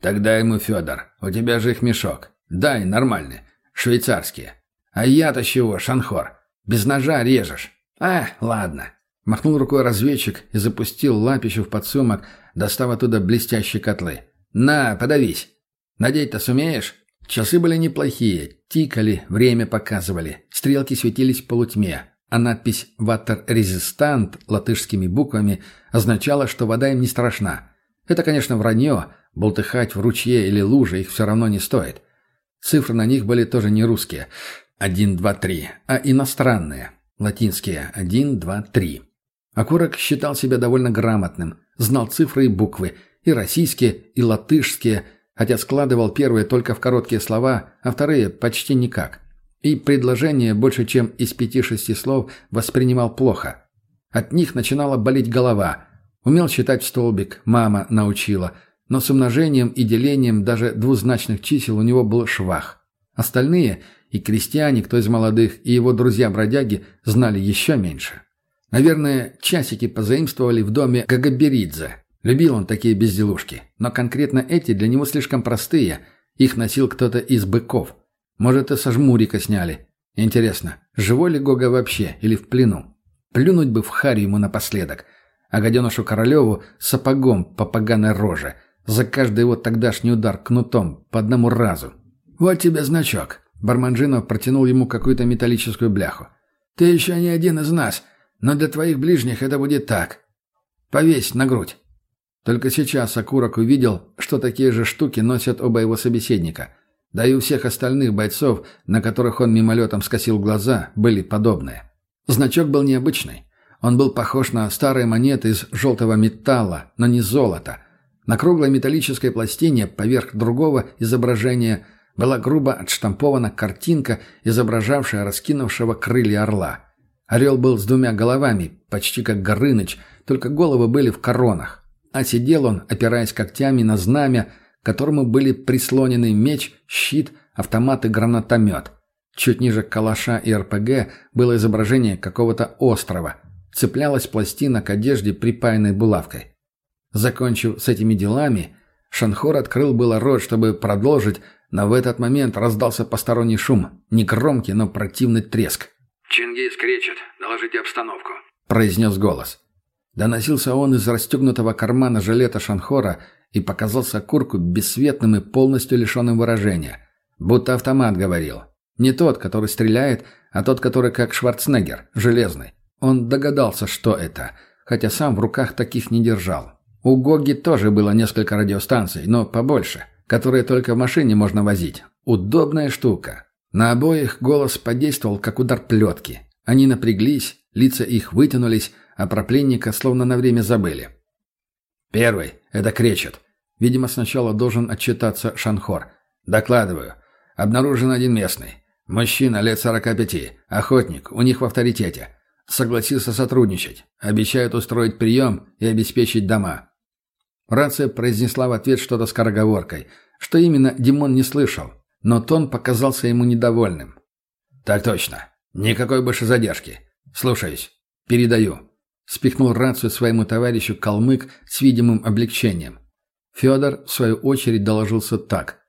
«Тогда ему, Федор, у тебя же их мешок. Дай, нормальный, швейцарские. А я-то чего, Шанхор? Без ножа режешь». «А, ладно». Махнул рукой разведчик и запустил лапищу в подсумок, достав оттуда блестящие котлы. «На, подавись. Надеть-то сумеешь?» Часы были неплохие, тикали, время показывали. Стрелки светились в полутьме а надпись «Ватер-резистант» латышскими буквами означала, что вода им не страшна. Это, конечно, вранье, болтыхать в ручье или луже их все равно не стоит. Цифры на них были тоже не русские, один, два, три, а иностранные. латинские «один», «два», «три». Окурок считал себя довольно грамотным, знал цифры и буквы, и российские, и латышские, хотя складывал первые только в короткие слова, а вторые почти никак. И предложение больше чем из пяти-шести слов воспринимал плохо. От них начинала болеть голова. Умел считать в столбик, мама научила, но с умножением и делением даже двузначных чисел у него был швах. Остальные, и крестьяне, кто из молодых, и его друзья-бродяги, знали еще меньше. Наверное, часики позаимствовали в доме Гагаберидзе. Любил он такие безделушки, но конкретно эти для него слишком простые. Их носил кто-то из быков. Может, и со жмурика сняли. Интересно, живой ли Гога вообще или в плену? Плюнуть бы в харю ему напоследок. А гаденышу Королеву сапогом по поганой роже. За каждый его тогдашний удар кнутом по одному разу. «Вот тебе значок». Барманжинов протянул ему какую-то металлическую бляху. «Ты еще не один из нас, но для твоих ближних это будет так. Повесь на грудь». Только сейчас Акурок увидел, что такие же штуки носят оба его собеседника. Да и у всех остальных бойцов, на которых он мимолетом скосил глаза, были подобные. Значок был необычный. Он был похож на старые монеты из желтого металла, но не золота. На круглой металлической пластине поверх другого изображения была грубо отштампована картинка, изображавшая раскинувшего крылья орла. Орел был с двумя головами, почти как Горыныч, только головы были в коронах. А сидел он, опираясь когтями на знамя, к которому были прислонены меч, щит, автомат и гранатомет. Чуть ниже калаша и РПГ было изображение какого-то острова. Цеплялась пластина к одежде, припаянной булавкой. Закончив с этими делами, Шанхор открыл было рот, чтобы продолжить, но в этот момент раздался посторонний шум, не громкий, но противный треск. «Чингис кричит. Доложите обстановку», — произнес голос. Доносился он из расстегнутого кармана жилета Шанхора и показался Курку бесцветным и полностью лишенным выражения. Будто автомат говорил. Не тот, который стреляет, а тот, который как Шварценеггер, железный. Он догадался, что это, хотя сам в руках таких не держал. У Гоги тоже было несколько радиостанций, но побольше, которые только в машине можно возить. Удобная штука. На обоих голос подействовал, как удар плетки. Они напряглись, лица их вытянулись, а про пленника словно на время забыли. «Первый. Это кречет. Видимо, сначала должен отчитаться Шанхор. Докладываю. Обнаружен один местный. Мужчина лет сорока пяти. Охотник. У них в авторитете. Согласился сотрудничать. Обещают устроить прием и обеспечить дома». Рация произнесла в ответ что-то скороговоркой. Что именно, Димон не слышал но тон показался ему недовольным. «Так точно. Никакой больше задержки. Слушаюсь. Передаю». Спихнул рацию своему товарищу Калмык с видимым облегчением. Федор, в свою очередь, доложился так.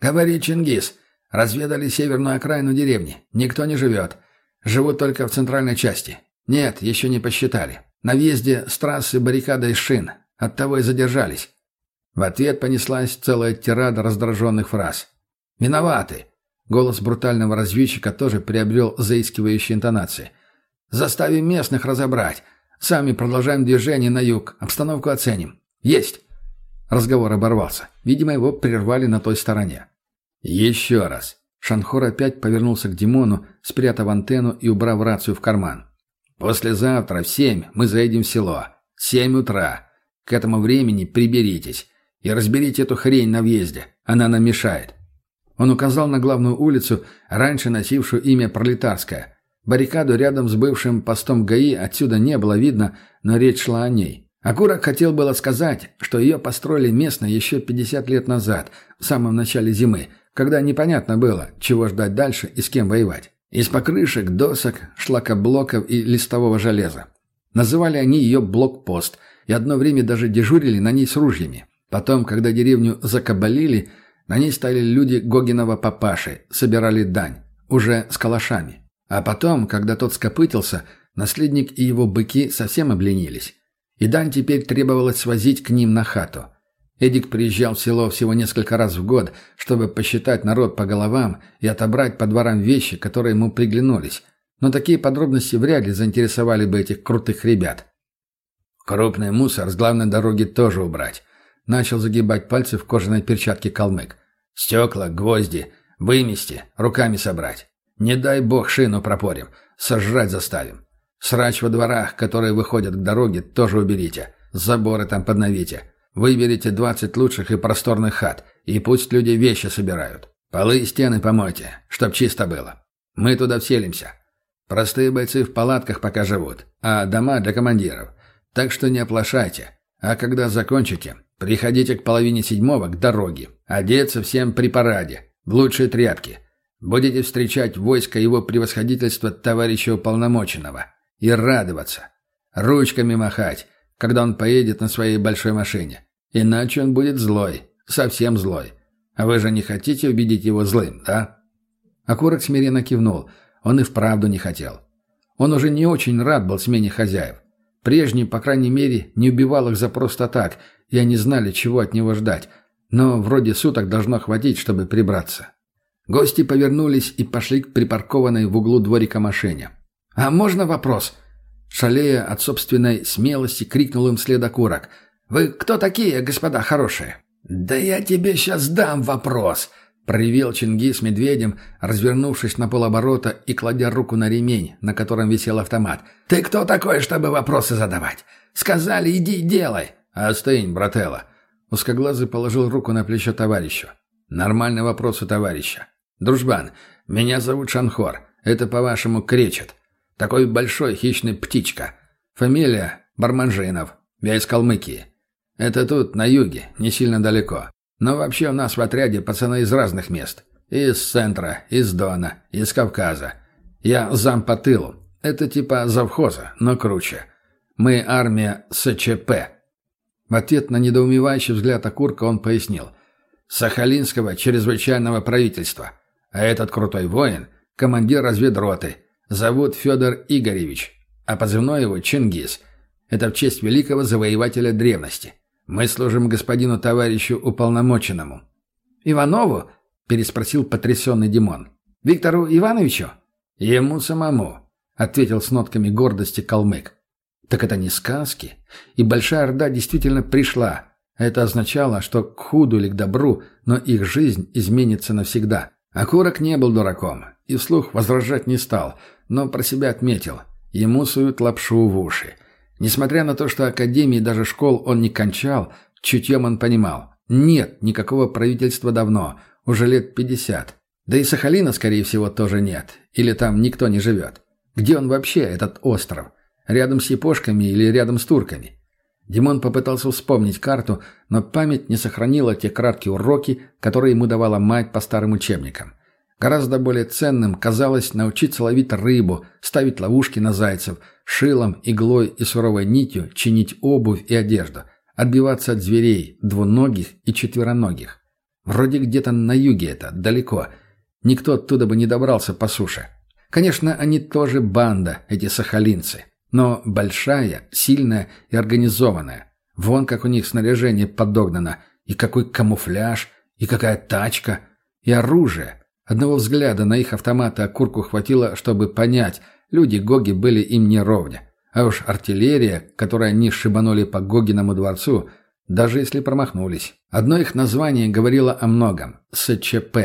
«Говори, Чингис. Разведали северную окраину деревни. Никто не живет. Живут только в центральной части. Нет, еще не посчитали. На въезде с трассы баррикада из шин. Оттого и задержались». В ответ понеслась целая тирада раздраженных фраз. «Виноваты!» Голос брутального разведчика тоже приобрел заискивающие интонации. «Заставим местных разобрать. Сами продолжаем движение на юг. Обстановку оценим. Есть!» Разговор оборвался. Видимо, его прервали на той стороне. «Еще раз!» Шанхор опять повернулся к Димону, спрятав антенну и убрав рацию в карман. «Послезавтра в семь мы заедем в село. Семь утра. К этому времени приберитесь. И разберите эту хрень на въезде. Она нам мешает. Он указал на главную улицу, раньше носившую имя Пролетарская. Баррикаду рядом с бывшим постом ГАИ отсюда не было видно, но речь шла о ней. Акурок хотел было сказать, что ее построили местно еще 50 лет назад, в самом начале зимы, когда непонятно было, чего ждать дальше и с кем воевать. Из покрышек, досок, шлакоблоков и листового железа. Называли они ее блокпост, и одно время даже дежурили на ней с ружьями. Потом, когда деревню закабалили – на ней стали люди Гогинова папаши, собирали дань, уже с калашами. А потом, когда тот скопытился, наследник и его быки совсем обленились. И дань теперь требовалось свозить к ним на хату. Эдик приезжал в село всего несколько раз в год, чтобы посчитать народ по головам и отобрать по дворам вещи, которые ему приглянулись. Но такие подробности вряд ли заинтересовали бы этих крутых ребят. Крупный мусор с главной дороги тоже убрать. Начал загибать пальцы в кожаной перчатке калмык. Стекла, гвозди, вымести, руками собрать. Не дай бог шину пропорим, сожрать заставим. Срач во дворах, которые выходят к дороге, тоже уберите. Заборы там подновите. Выберите 20 лучших и просторных хат, и пусть люди вещи собирают. Полы и стены помойте, чтоб чисто было. Мы туда вселимся. Простые бойцы в палатках пока живут, а дома для командиров. Так что не оплошайте. А когда закончите, приходите к половине седьмого к дороге. Одеться всем при параде, в лучшие тряпки. Будете встречать войско его превосходительства товарища уполномоченного. И радоваться. Ручками махать, когда он поедет на своей большой машине. Иначе он будет злой, совсем злой. А вы же не хотите убедить его злым, да?» Окурок смиренно кивнул. Он и вправду не хотел. Он уже не очень рад был смене хозяев. Прежний, по крайней мере, не убивал их за просто так, и они знали, чего от него ждать. Но вроде суток должно хватить, чтобы прибраться. Гости повернулись и пошли к припаркованной в углу дворика машине. «А можно вопрос?» Шалея от собственной смелости, крикнул им вслед окурок. «Вы кто такие, господа хорошие?» «Да я тебе сейчас дам вопрос!» Проявил Чингис медведем, развернувшись на полоборота и кладя руку на ремень, на котором висел автомат. «Ты кто такой, чтобы вопросы задавать? Сказали, иди делай!» «Остынь, брателло!» Узкоглазый положил руку на плечо товарищу. «Нормальный вопрос у товарища. Дружбан, меня зовут Шанхор. Это, по-вашему, кречет. Такой большой хищный птичка. Фамилия Барманжинов. Я из Калмыкии. Это тут, на юге, не сильно далеко. Но вообще у нас в отряде пацаны из разных мест. Из центра, из Дона, из Кавказа. Я зам по тылу. Это типа завхоза, но круче. Мы армия СЧП. В ответ на недоумевающий взгляд Окурка он пояснил. Сахалинского чрезвычайного правительства. А этот крутой воин – командир разведроты. Зовут Федор Игоревич. А позывной его – Чингис. Это в честь великого завоевателя древности. Мы служим господину товарищу уполномоченному». «Иванову?» — переспросил потрясенный Димон. «Виктору Ивановичу?» «Ему самому», — ответил с нотками гордости калмык. «Так это не сказки. И Большая Орда действительно пришла. Это означало, что к худу или к добру, но их жизнь изменится навсегда». Окурок не был дураком и вслух возражать не стал, но про себя отметил. Ему суют лапшу в уши. Несмотря на то, что академии даже школ он не кончал, чутьем он понимал. Нет никакого правительства давно, уже лет пятьдесят. Да и Сахалина, скорее всего, тоже нет. Или там никто не живет. Где он вообще, этот остров? Рядом с япошками или рядом с турками? Димон попытался вспомнить карту, но память не сохранила те краткие уроки, которые ему давала мать по старым учебникам. Гораздо более ценным казалось научиться ловить рыбу, ставить ловушки на зайцев, шилом, иглой и суровой нитью чинить обувь и одежду, отбиваться от зверей, двуногих и четвероногих. Вроде где-то на юге это, далеко. Никто оттуда бы не добрался по суше. Конечно, они тоже банда, эти сахалинцы. Но большая, сильная и организованная. Вон как у них снаряжение подогнано. И какой камуфляж, и какая тачка, и оружие. Одного взгляда на их автоматы окурку хватило, чтобы понять, люди Гоги были им не ровня. А уж артиллерия, которой они шибанули по Гогиному дворцу, даже если промахнулись. Одно их название говорило о многом. СЧП.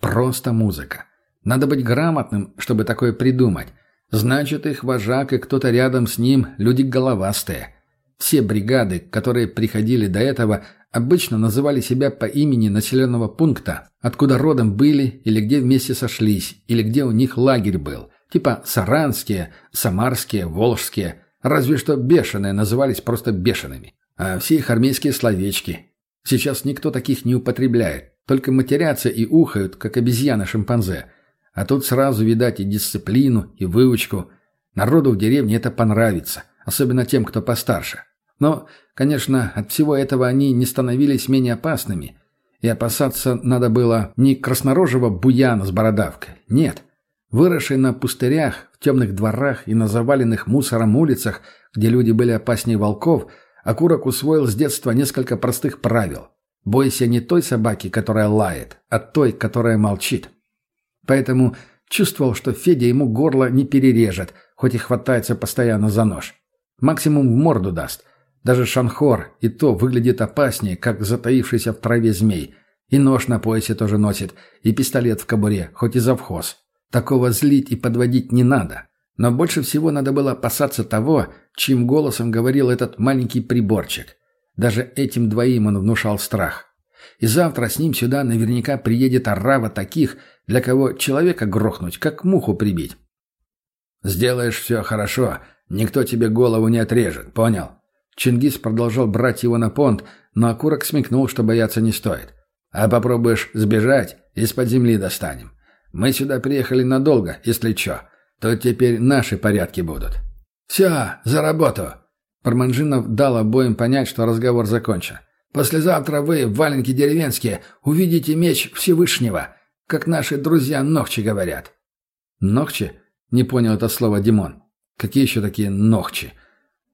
Просто музыка. Надо быть грамотным, чтобы такое придумать. Значит, их вожак и кто-то рядом с ним – люди головастые. Все бригады, которые приходили до этого, обычно называли себя по имени населенного пункта, откуда родом были или где вместе сошлись, или где у них лагерь был. Типа саранские, самарские, волжские. Разве что бешеные назывались просто бешеными. А все их армейские словечки. Сейчас никто таких не употребляет. Только матерятся и ухают, как обезьяны-шимпанзе. А тут сразу видать и дисциплину, и выучку. Народу в деревне это понравится. Особенно тем, кто постарше. Но, конечно, от всего этого они не становились менее опасными. И опасаться надо было не краснорожего буяна с бородавкой. Нет. Выросший на пустырях, в темных дворах и на заваленных мусором улицах, где люди были опаснее волков, Окурок усвоил с детства несколько простых правил. Бойся не той собаки, которая лает, а той, которая молчит. Поэтому чувствовал, что Федя ему горло не перережет, хоть и хватается постоянно за нож. Максимум в морду даст – даже шанхор и то выглядит опаснее, как затаившийся в траве змей. И нож на поясе тоже носит, и пистолет в кобуре, хоть и завхоз. Такого злить и подводить не надо. Но больше всего надо было опасаться того, чьим голосом говорил этот маленький приборчик. Даже этим двоим он внушал страх. И завтра с ним сюда наверняка приедет орава таких, для кого человека грохнуть, как муху прибить. «Сделаешь все хорошо, никто тебе голову не отрежет, понял?» Чингис продолжал брать его на понт, но окурок смекнул, что бояться не стоит. «А попробуешь сбежать, из-под земли достанем. Мы сюда приехали надолго, если чё, то теперь наши порядки будут». «Все, за работу!» Парманжинов дал обоим понять, что разговор закончен. «Послезавтра вы, валенки деревенские, увидите меч Всевышнего, как наши друзья Нохчи говорят». «Нохчи?» — не понял это слово Димон. «Какие еще такие Нохчи?»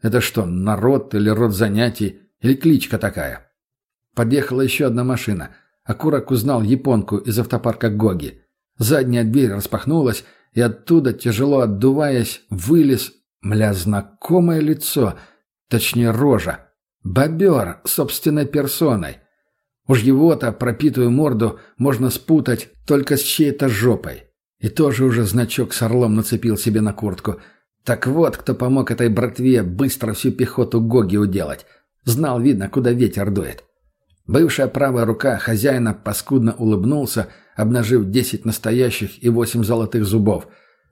Это что, народ или род занятий, или кличка такая? Подъехала еще одна машина. Акурак узнал японку из автопарка Гоги. Задняя дверь распахнулась, и оттуда, тяжело отдуваясь, вылез, мля, знакомое лицо, точнее рожа. Бобер собственной персоной. Уж его-то, пропитую морду, можно спутать только с чьей-то жопой. И тоже уже значок с орлом нацепил себе на куртку – так вот, кто помог этой братве быстро всю пехоту Гоги уделать. Знал, видно, куда ветер дует. Бывшая правая рука хозяина паскудно улыбнулся, обнажив десять настоящих и восемь золотых зубов.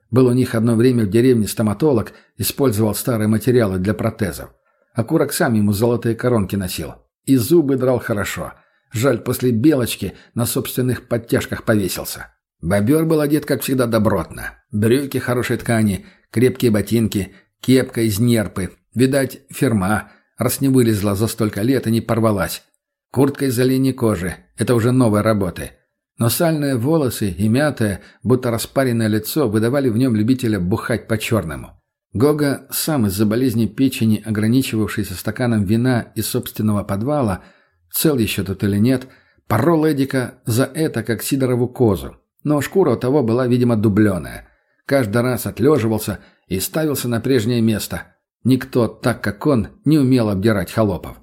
Был у них одно время в деревне стоматолог, использовал старые материалы для протезов. Акурок сам ему золотые коронки носил. И зубы драл хорошо. Жаль, после белочки на собственных подтяжках повесился. Бобер был одет, как всегда, добротно. Брюки хорошей ткани – Крепкие ботинки, кепка из нерпы. Видать, ферма, раз не вылезла за столько лет и не порвалась. Куртка из оленей кожи. Это уже новые работы. Но сальные волосы и мятое, будто распаренное лицо выдавали в нем любителя бухать по-черному. Гога, сам из-за болезни печени, ограничивавшийся стаканом вина из собственного подвала, цел еще тут или нет, порол Эдика за это, как Сидорову козу. Но шкура у того была, видимо, дубленая каждый раз отлеживался и ставился на прежнее место. Никто, так как он, не умел обдирать холопов.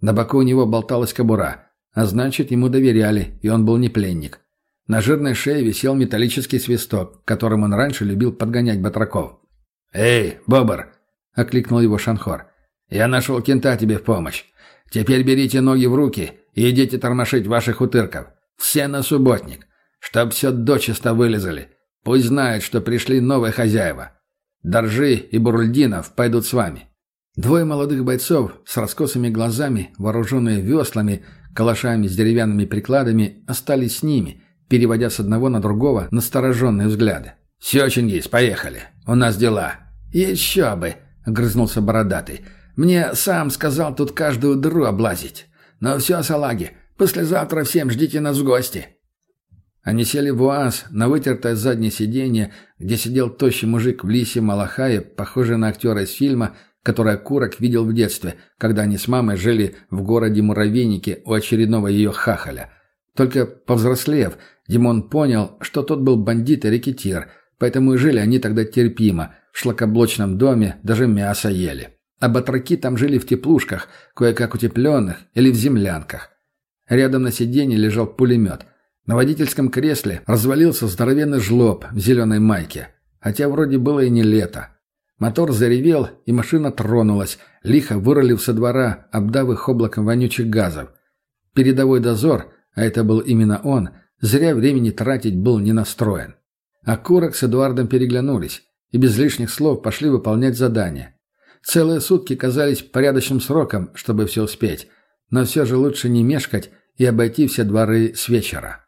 На боку у него болталась кобура, а значит, ему доверяли, и он был не пленник. На жирной шее висел металлический свисток, которым он раньше любил подгонять батраков. «Эй, Бобр!» — окликнул его Шанхор. «Я нашел кента тебе в помощь. Теперь берите ноги в руки и идите тормошить ваших утырков. Все на субботник. Чтоб все дочисто вылезали. Пусть знают, что пришли новые хозяева. Доржи и Бурульдинов пойдут с вами». Двое молодых бойцов с раскосыми глазами, вооруженные веслами, калашами с деревянными прикладами, остались с ними, переводя с одного на другого настороженные взгляды. «Все, Чингис, поехали. У нас дела». «Еще бы!» — огрызнулся бородатый. «Мне сам сказал тут каждую дыру облазить. Но все, салаги, послезавтра всем ждите нас в гости». Они сели в УАЗ на вытертое заднее сиденье, где сидел тощий мужик в лисе Малахае, похожий на актера из фильма, который Курок видел в детстве, когда они с мамой жили в городе Муравейнике у очередного ее хахаля. Только повзрослев, Димон понял, что тот был бандит и рекетир, поэтому и жили они тогда терпимо, в шлакоблочном доме даже мясо ели. А батраки там жили в теплушках, кое-как утепленных или в землянках. Рядом на сиденье лежал пулемет – на водительском кресле развалился здоровенный жлоб в зеленой майке. Хотя вроде было и не лето. Мотор заревел, и машина тронулась, лихо вырулив со двора, обдав их облаком вонючих газов. Передовой дозор, а это был именно он, зря времени тратить был не настроен. А Курок с Эдуардом переглянулись и без лишних слов пошли выполнять задание. Целые сутки казались порядочным сроком, чтобы все успеть, но все же лучше не мешкать и обойти все дворы с вечера.